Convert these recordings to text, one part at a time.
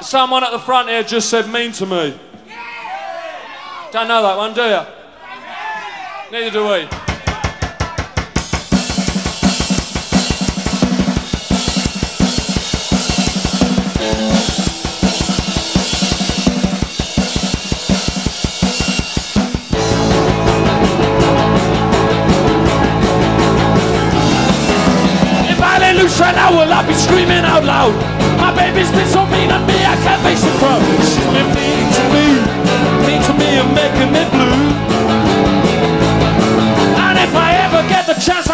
Someone at the front here just said mean to me. Don't know that one, do you? Neither do we. Right now, will I be screaming out loud? My baby's been so mean on me, I can't face the crowd. She's been mean to me, mean to me and making me blue. And if I ever get the chance,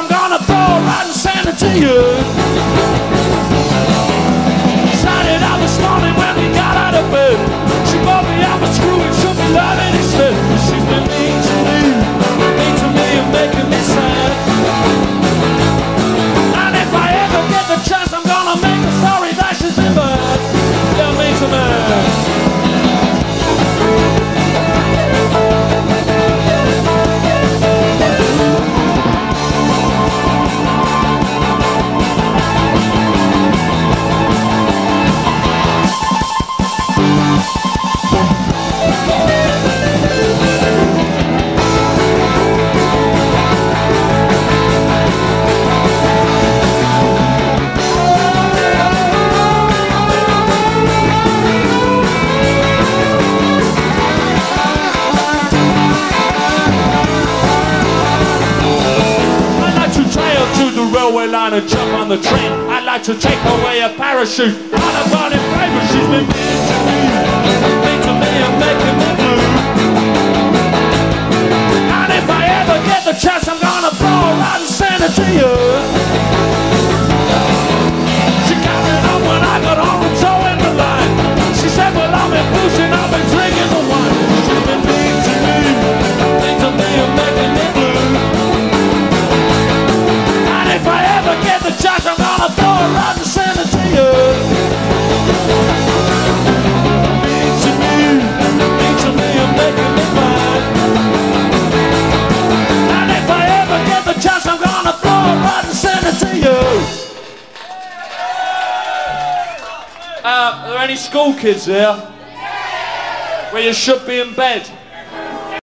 railway line and jump on the train. I'd like to take away a parachute. I'd have gone favor. She's been mean to me, mean to me and making me blue. And if I ever get the chance, I'm gonna throw her out and send it to you. She got it on when I got on the toe in the line. She said, well, in booze and I've been drinking the wine. Any school kids here? Where you should be in bed?